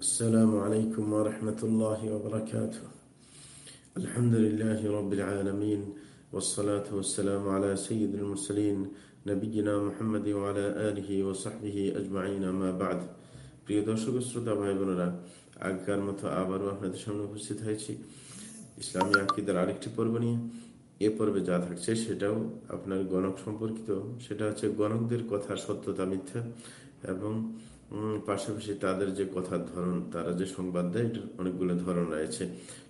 السلام عليكم ورحمة الله وبركاته الحمد لله رب العالمين والصلاة والسلام على سيد المرسلين نبينا محمد وعلى آله وصحبه أجمعين ما بعد প্রিয় দর্শক শ্রোতা ভাই বোনেরা আগকার মতো আবারও আপনাদের সামনে উপস্থিত হয়েছি ইসলামী আকিদার আরেকটি পর্ব নিয়ে এ পর্বে যা থাকছে সেটাও আপনার গণক সম্পর্কিত সেটা হচ্ছে গণকদের কথার সত্যতা মিথ্যা এবং পাশাপাশি তাদের যে কথার ধরন, তারা যে সংবাদ দেয়, এটার অনেকগুলো ধরন রয়েছে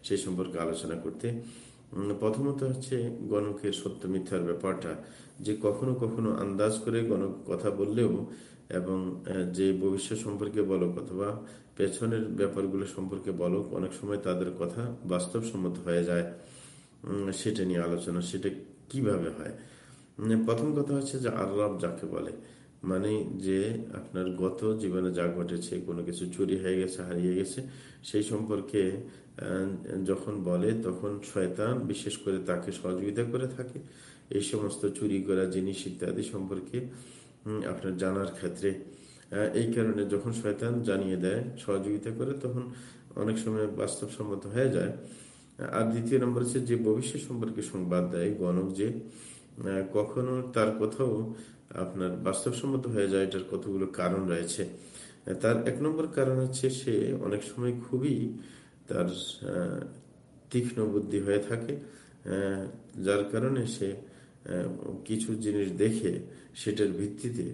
সেই সম্পর্কে আলোচনা করতে। প্রথমত হচ্ছে গণকের সত্য মিথ্যার ব্যাপারটা, যে কখনো কখনো আন্দাজ করে গণক কথা বললেও এবং যে ভবিষ্যৎ সম্পর্কে বলক অথবা পেছনের ব্যাপারগুলো সম্পর্কে বলক, অনেক সময় তাদের কথা বাস্তবসম্মত হয়ে যায়। সেটা নিয়ে আলোচনা, সেটা কীভাবে হয়? প্রথম কথা হচ্ছে যে আল্লাহ যাকে বলে মানে যে আপনার গত জীবনে যা ঘটেছে, কোনো কিছু চুরি হয়ে গেছে, হারিয়ে গেছে, সেই সম্পর্কে যখন বলে, তখন শয়তান বিশেষ করে তাকে সহযোগিতা করে থাকে। এই সমস্ত চুরি করা জিনিস ইত্যাদি সম্পর্কে আপনার জানার ক্ষেত্রে এই কারণে যখন শয়তান জানিয়ে দেয়, সহযোগিতা করে, তখন অনেক সময় বাস্তবসম্মত হয়ে যায়। আর দ্বিতীয় নম্বর হচ্ছে যে, ভবিষ্যৎ সম্পর্কে সংবাদ দেয় গণক যে কখনো তার কোথাও আপনার বাস্তবসম্মত হয়ে যায়, এটার কতগুলো কারণ রয়েছে। তার এক নম্বর কারণ হচ্ছে সে অনেক সময় খুবই তার তীক্ষ্ণ বুদ্ধি হয়ে থাকে যার কারণে সে কিছু জিনিস দেখে সেটার ভিত্তিতে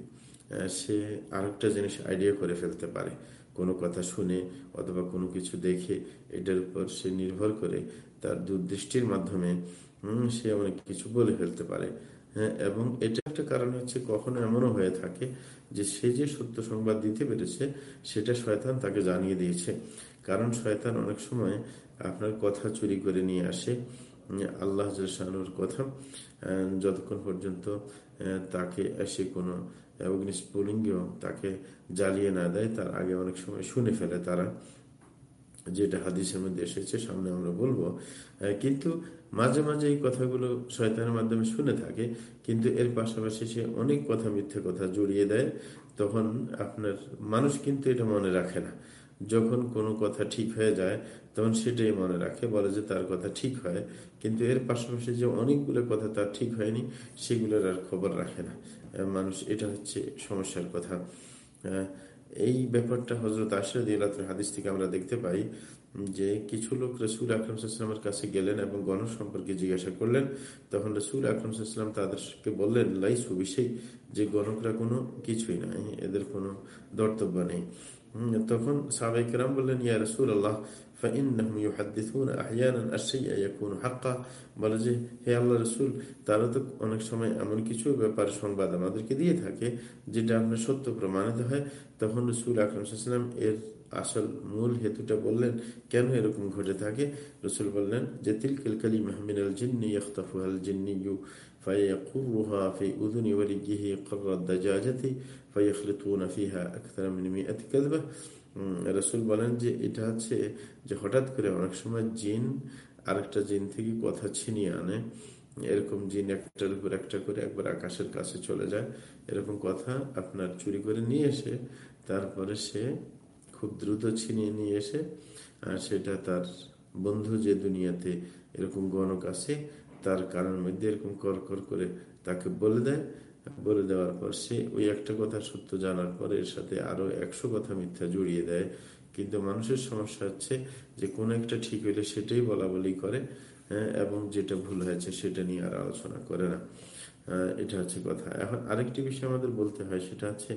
সে আরেকটা জিনিস আইডিয়া করে ফেলতে পারে। কোনো কথা শুনে অথবা কোনো কিছু দেখে, এটার উপর সে নির্ভর করে তার দূরদৃষ্টির মাধ্যমে সে অনেক কিছু বলে ফেলতে পারে। হ্যাঁ এবং এটা একটা কারণ হচ্ছে কখনো এমনও হয়ে থাকে যে সে যে সত্য সংবাদ দিতে পেরেছে, সেটা শয়তান তাকে জানিয়ে দিয়েছে। কারণ শয়তান অনেক সময় আপনার কথা চুরি করে নিয়ে আসে। আল্লাহ শানুর কথা যতক্ষণ পর্যন্ত তাকে এসে কোনো অগ্নিস্ফুলিঙ্গ তাকে জ্বালিয়ে না দেয়, তার আগে অনেক সময় শুনে ফেলে তারা। যেটা হাদিসের মধ্যে এসেছে, সামনে আমরা বলব। কিন্তু মাঝে মাঝে এই কথাগুলো শয়তানের মাধ্যমে শুনে থাকে, কিন্তু এর পাশাপাশি সে অনেক কথা মিথ্যে কথা জড়িয়ে দেয়। তখন আপনার মানুষ কিন্তু এটা মনে রাখে না। যখন কোনো কথা ঠিক হয়ে যায়, তখন সেটাই মনে রাখে, বলে যে তার কথা ঠিক হয়। কিন্তু এর পাশাপাশি যে অনেকগুলো কথা তার ঠিক হয়নি, সেগুলোর আর খবর রাখে না। মানুষ, এটা হচ্ছে সমস্যার কথা। এই ব্যাপারটা হজরত আশরদ হাদিস থেকে আমরা দেখতে পাই যে কিছু লোক রসুল আকরমসাল্লামের কাছে গেলেন এবং গণ সম্পর্কে জিজ্ঞাসা করলেন। তখন রসুল আকরমসাল্লাম তাদেরকে বললেন লাই সুবিশেই যে গণকরা কোনো কিছুই নাই, এদের কোনো দর্তব্য নেই। তখন সাবাইকেরাম বললেন, ইয়া রসুল আল্লাহ বলে যে হে আল্লাহ রসুল তারা তো অনেক সময় এমন কিছু ব্যাপার সংবাদ আমাদেরকে দিয়ে থাকে যেটা আপনার সত্য প্রমাণিত হয় তখন রসুল আকরমসাল্লাম এর আসল মূল হেতুটা বললেন কেন এরকম ঘটে থাকে রসুল বললেন যে তিলকিল কালি মাহমিনাল জিন্নি ইখতাফুহাল জিন্নি ইউ فيقرها في أذن وليه قر الدجاجة فيخلطون فيها أكثر من مئة كذبة রসুল বলেন যে এটা হচ্ছে যে হঠাৎ করে অনেক সময় জিন আরেকটা জিন থেকে কথা ছিনিয়ে আনে। এরকম জিন একটার উপর একটা করে একবার আকাশের কাছে চলে যায়। এরকম কথা আপনার চুরি করে নিয়ে এসে তারপরে সে খুব দ্রুত ছিনিয়ে নিয়ে এসে সেটা তার বন্ধু যে দুনিয়াতে এরকম গণক আছে, তার কারণ মধ্যে এরকম কর কর করে তাকে বলে দেয়। বলে দেওয়ার পর সে ওই একটা কথা সত্য জানার পর এর সাথে আরও একশো কথা মিথ্যা জড়িয়ে দেয়। কিন্তু মানুষের সমস্যা হচ্ছে যে কোন একটা ঠিক হইলে সেটাই বলা বলি করে হ্যাঁ, এবং যেটা ভুল হয়েছে সেটা নিয়ে আর আলোচনা করে না। এটা হচ্ছে কথা। এখন আরেকটি বিষয় আমাদের বলতে হয় সেটা হচ্ছে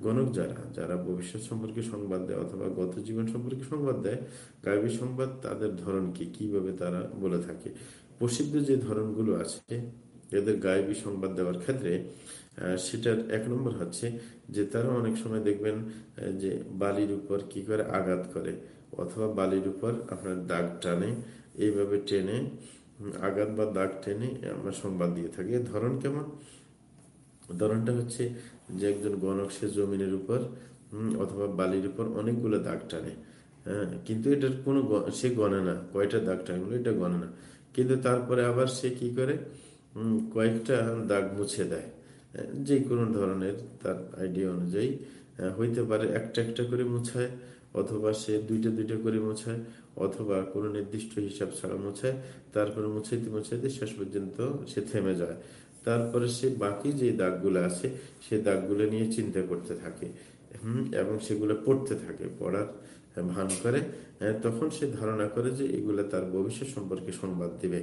গণক যারা যারা ভবিষ্যৎ সম্পর্কে সংবাদ দেয় অথবা গত জীবন সম্পর্কে সংবাদ দেয় গায়বী সংবাদ তাদের ধরন কি কীভাবে তারা বলে থাকে? প্রসিদ্ধ যে ধরনগুলো আছে এদের গায়েবী সংবাদ দেওয়ার ক্ষেত্রে সেটার এক নম্বর হচ্ছে যে তারা অনেক সময় দেখবেন যে বালির উপর কি করে আঘাত করে অথবা বালির উপর আপনার দাগ টানে, এইভাবে টেনে আঘাত বা দাগ টেনে আমরা সংবাদ দিয়ে থাকি। ধরন কেমন? ধরনটা হচ্ছে যে একজন গণক, সে জমিনের উপর অথবা বালির উপর অনেকগুলো দাগ টানে। হ্যাঁ কিন্তু এটার কোনো সে গণে না। কয়টা দাগ টানগুলো এটা গণে না। কিন্তু তারপরে আবার সে কি করে? কয়েকটা দাগ মুছে দেয়। যে কোনো ধরনের তার আইডিয়া অনুযায়ী হইতে পারে একটা একটা করে মুছায়, অথবা সে দুইটা দুইটা করে মোছায়, অথবা কোনো নির্দিষ্ট হিসাব ছাড়া মোছায়, তারপরে মুছাইতে মুছাইতে শেষ পর্যন্ত সে থেমে যায়। তারপরে সে বাকি যে দাগগুলো আছে, সে দাগগুলো নিয়ে চিন্তা করতে থাকে, হম, এবং সেগুলো পড়তে থাকে, পড়ার ভান করে তখন সে ধারণা করে যে এগুলো তার ভবিষ্যৎ সম্পর্কে সংবাদ দিবে।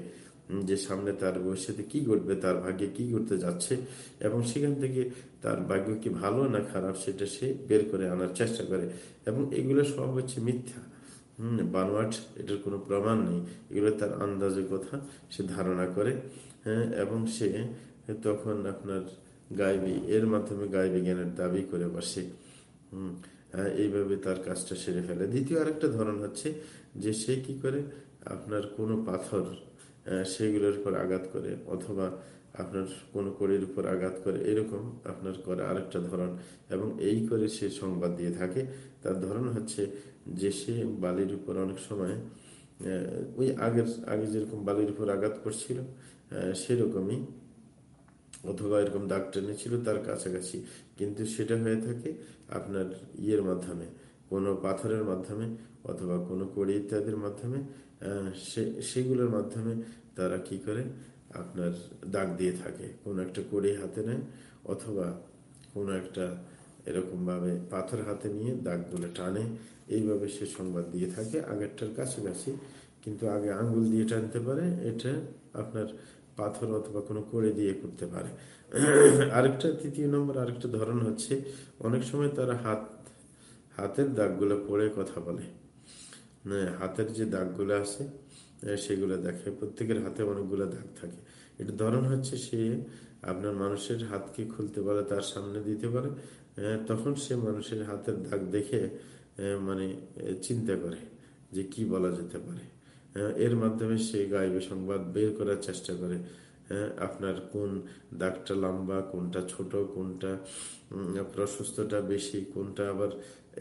যে সামনে তার ভবিষ্যতে কি ঘটবে, তার ভাগ্যে কি ঘটতে যাচ্ছে, এবং সেখান থেকে তার ভাগ্য কি ভালো না খারাপ, সেটা সে বের করে আনার চেষ্টা করে। এবং এগুলো সব হচ্ছে মিথ্যা। হম বানোয়াট, এটার কোনো প্রমাণ নেই। এগুলো তার আন্দাজে কথা সে ধারণা করে। হ্যাঁ এবং সে তখন আপনার গাইবি, এর মাধ্যমে গাইবি জ্ঞানের দাবি করে বসে। হম এইভাবে তার কাজটা সেরে ফেলে। দ্বিতীয় আরেকটা ধরন হচ্ছে যে সে কি করে, আপনার কোনো পাথর সেগুলোর উপর আঘাত করে অথবা আপনার কোনো কড়ির উপর আঘাত করে, এরকম আপনার করে আরেকটা ধরন। এবং এই করে সে সংবাদ দিয়ে থাকে। তার ধরন হচ্ছে যে সে বালির উপর অনেক সময় ওই আগের, আগে যেরকম বালির উপর আঘাত করছিল সেরকমই অথবা এরকম দাগ টেনেছিল তার কাছাকাছি। কিন্তু সেটা হয়ে থাকে আপনার ইয়ের মাধ্যমে, কোনো পাথরের মাধ্যমে অথবা কোনো কড়ি ইত্যাদির মাধ্যমে সেগুলোর মাধ্যমে তারা কি করে? আপনার দাগ দিয়ে থাকে। কোনো একটা কড়ি হাতে নেয় অথবা কোনো একটা এরকমভাবে পাথর হাতে নিয়ে দাগগুলো টানে। এইভাবে সে সংবাদ দিয়ে থাকে। আগেরটার কাছাকাছি। কিন্তু আগে আঙ্গুল দিয়ে টানতে পারে। এটা আপনার পাথর অথবা কোনো করে দিয়ে করতে পারে। আরেকটা তৃতীয় নম্বর, আরেকটা ধরন হচ্ছে, অনেক সময় তারা হাত, হাতের দাগগুলো পড়ে কথা বলে। হাতের যে দাগগুলো আছে সেগুলো দেখে। প্রত্যেকের হাতে অনেকগুলো দাগ থাকে। এটা ধরন হচ্ছে সে আপনার মানুষের হাতকে খুলতে পারে, তার সামনে দিতে পারে তখন সে মানুষের হাতের দাগ দেখে মানে চিন্তা করে যে কি বলা যেতে পারে। এর মাধ্যমে সে গাইবে সংবাদ বের করার চেষ্টা করে আপনার কোন দাগটা লম্বা, কোনটা ছোট, কোনটা প্রশস্তটা বেশি, কোনটা আবার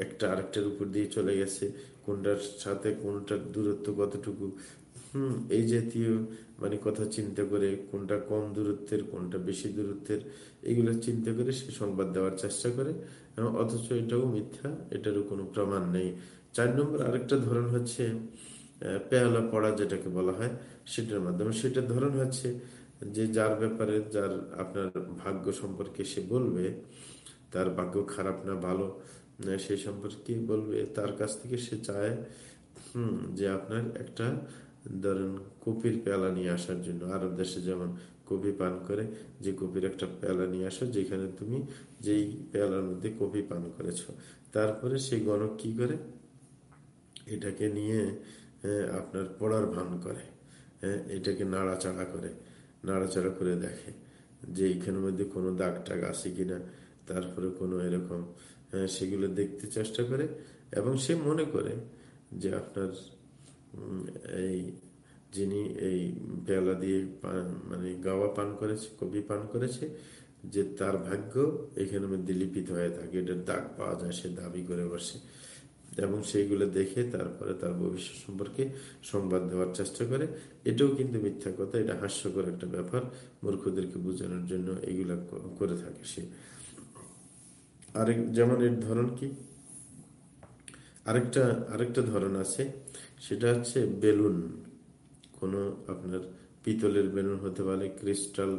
একটা আরেকটার উপর দিয়ে চলে গেছে কোনটার সাথে কোনটার দূরত্ব কতটুকু? হম, এই জাতীয় মানে কথা চিন্তা করে কোনটা কম দূরত্বের, কোনটা বেশি দূরত্বের, এগুলো চিন্তা করে সে সংবাদ দেওয়ার চেষ্টা করে অথচ এটাও মিথ্যা, এটারও কোনো প্রমাণ নেই। চার নম্বর আরেকটা ধরন হচ্ছে পেয়ালা পড়া যেটাকে বলা হয়, সেটার মাধ্যমে সেটার ধরন হচ্ছে যে যার ব্যাপারে যার আপনার ভাগ্য সম্পর্কে সে বলবে, তার ভাগ্য খারাপ না, ভালো সেই সম্পর্কে বলবে, তার কাছ থেকে সে চায়, হম, যে আপনার একটা ধরেন কপির পেলা নিয়ে আসার জন্য। আরব দেশে যেমন কপি পান করে, যে কপির একটা পেয়ালা নিয়ে আসো, যেখানে তুমি যেই পেয়ালার মধ্যে কপি পান করেছ। তারপরে সেই গণক কি করে? এটাকে নিয়ে আপনার পড়ার ভান করে এটাকে নাড়াচাড়া করে নাড়াচাড়া করে দেখে যে এইখানের মধ্যে কোনো দাগ টাগ আছে কিনা। তারপরে কোনো এরকম সেগুলো দেখতে চেষ্টা করে এবং সে মনে করে যে আপনার এই যিনি এই পেয়ালা দিয়ে মানে গাওয়া পান করেছে কবি পান করেছে, যে তার ভাগ্য এখানে মধ্যে লিপিত হয়ে থাকে এটার দাগ পাওয়া যায়, সে দাবি করে বসে। এবং সেইগুলো দেখে তারপরে তার ভবিষ্যৎ সম্পর্কে সংবাদ দেওয়ার চেষ্টা করে। এটাও কিন্তু মিথ্যা কথা, এটা হাস্যকর একটা ব্যাপার, মূর্খদেরকে বোঝানোর জন্য এগুলা করে থাকে সে। আরেক, যেমন এর ধরন কি? আরেকটা আরেকটা ধরন আছে, সেটা হচ্ছে বেলুন। কোনো আপনার পিতলের বেলুন হতে পারে, ক্রিস্টাল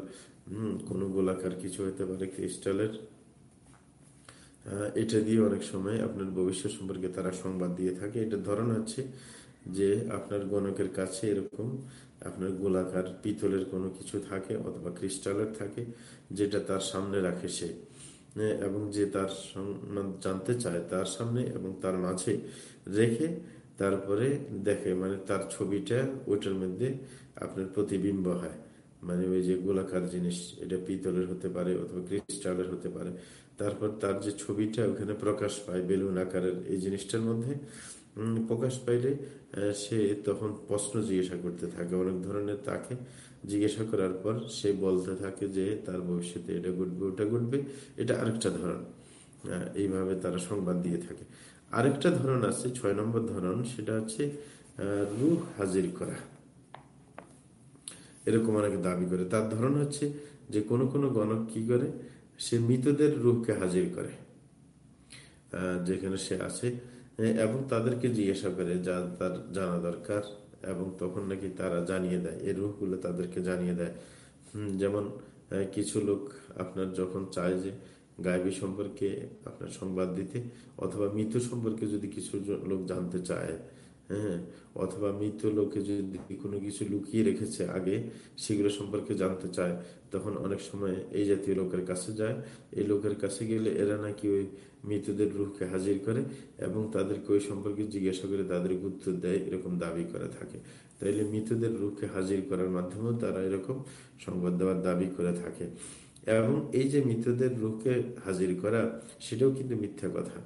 কোনো গোলাকার কিছু হতে পারে, ক্রিস্টালের। এটা দিয়ে অনেক সময় আপনার ভবিষ্যৎ সম্পর্কে তারা সংবাদ দিয়ে থাকে। এটা ধরন হচ্ছে যে আপনার গণকের কাছে এরকম আপনার গোলাকার, পিতলের কোনো কিছু থাকে অথবা ক্রিস্টালের থাকে, যেটা তার সামনে রাখে সে। এবং যে তার জানতে চায়, তার সামনে এবং তার মাঝে রেখে তারপরে দেখে মানে তার ছবিটা ওইটার মধ্যে আপনার প্রতিবিম্ব হয়। মানে ওই যে গোলাকার জিনিস, এটা পিতলের হতে পারে অথবা ক্রিস্টালের হতে পারে। তারপর তার যে ছবিটা ওখানে প্রকাশ পায় বেলুন আকারের, এই জিনিসটার মধ্যে। প্রকাশ পাইলে সে তখন প্রশ্ন জিজ্ঞাসা করতে থাকে। অনেক ধরনের তাকে জিজ্ঞাসা করার পর সে বলতে থাকে যে, তার ভবিষ্যতে এটা ঘটবে, ওটা ঘটবে। এটা আরেকটা ধরন। এইভাবে তারা সংবাদ দিয়ে থাকে। আরেকটা ধরন আছে, ছয় নম্বর ধরন, সেটা হচ্ছে রুহ হাজির করা। এরকম অনেকে দাবি করে। তার ধরন হচ্ছে যে, কোন কোন গণক কি করে? সে মৃতদের রূপকে হাজির করে। যেখানে সে আছে এবং তাদেরকে জিজ্ঞাসা করে যা তার জানা দরকার, এবং তখন নাকি তারা জানিয়ে দেয় এই রুহগুলো তাদেরকে জানিয়ে দেয়। যেমন কিছু লোক আপনার যখন চায় যে গায়বী সম্পর্কে আপনার সংবাদ দিতে, অথবা মৃত্যু সম্পর্কে যদি কিছু লোক জানতে চায় হ্যাঁ অথবা মৃত লোকে যদি কোনো কিছু লুকিয়ে রেখেছে আগে, সেগুলো সম্পর্কে জানতে চায়, তখন অনেক সময় এই জাতীয় লোকের কাছে যায়। এই লোকের কাছে গেলে এরা নাকি ওই মৃতদের রুখকে হাজির করে এবং তাদেরকে ওই সম্পর্কে জিজ্ঞাসা করে তাদের উত্তর দেয়, এরকম দাবি করে থাকে। তাইলে মৃতদের রুখকে হাজির করার মাধ্যমেও তারা এরকম সংবাদ দেওয়ার দাবি করে থাকে। এবং এই যে মৃতদের রুখকে হাজির করা, সেটাও কিন্তু মিথ্যা কথা।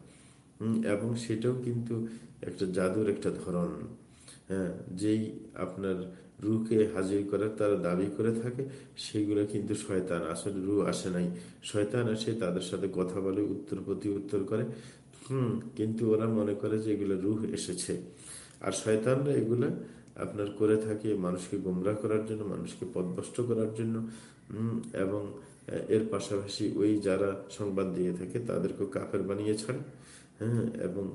এবং সেটাও কিন্তু একটা জাদুর একটা ধরন হ্যাঁ যেই আপনার রুকে হাজির করার তারা দাবি করে থাকে, সেগুলো কিন্তু শয়তান, আসলে রু আসে নাই। শয়তান আসে তাদের সাথে কথা বলে, উত্তর প্রতি উত্তর করে। হুম, কিন্তু ওরা মনে করে যে এগুলো রুহ এসেছে। আর শয়তানরা এগুলো আপনার করে থাকে মানুষকে গোমরা করার জন্য, মানুষকে পদভষ্ট করার জন্য। এবং এর পাশাপাশি ওই যারা সংবাদ দিয়ে থাকে তাদেরকে কাফের বানিয়ে ছাড়ে। হ্যাঁ এবং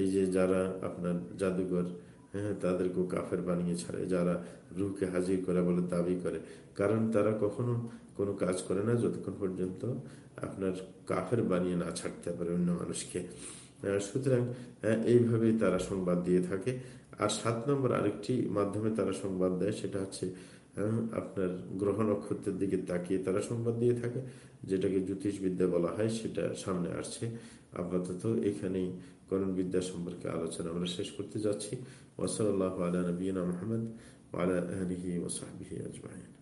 এই যে যারা আপনার জাদুঘর হ্যাঁ তাদেরকেও কাফের বানিয়ে ছাড়ে, যারা রুহকে হাজির করে বলে দাবি করে। কারণ তারা কখনো কোনো কাজ করে না যতক্ষণ পর্যন্ত আপনার কাফের বানিয়ে না ছাড়তে পারে অন্য মানুষকে। সুতরাং এইভাবে তারা সংবাদ দিয়ে থাকে। আর সাত নম্বর আরেকটি মাধ্যমে তারা সংবাদ দেয়, সেটা হচ্ছে আপনার গ্রহ নক্ষত্রের দিকে তাকিয়ে তারা সংবাদ দিয়ে থাকে, যেটাকে জ্যোতিষবিদ্যা বলা হয়, সেটা সামনে আসছে। আপাতত এখানেই করণ বিদ্যা সম্পর্কে আলোচনা আমরা শেষ করতে যাচ্ছি। ওসল আল্লাহ আলা নবীনা মোহাম্মদ আলা ওসাহি আজমাইন।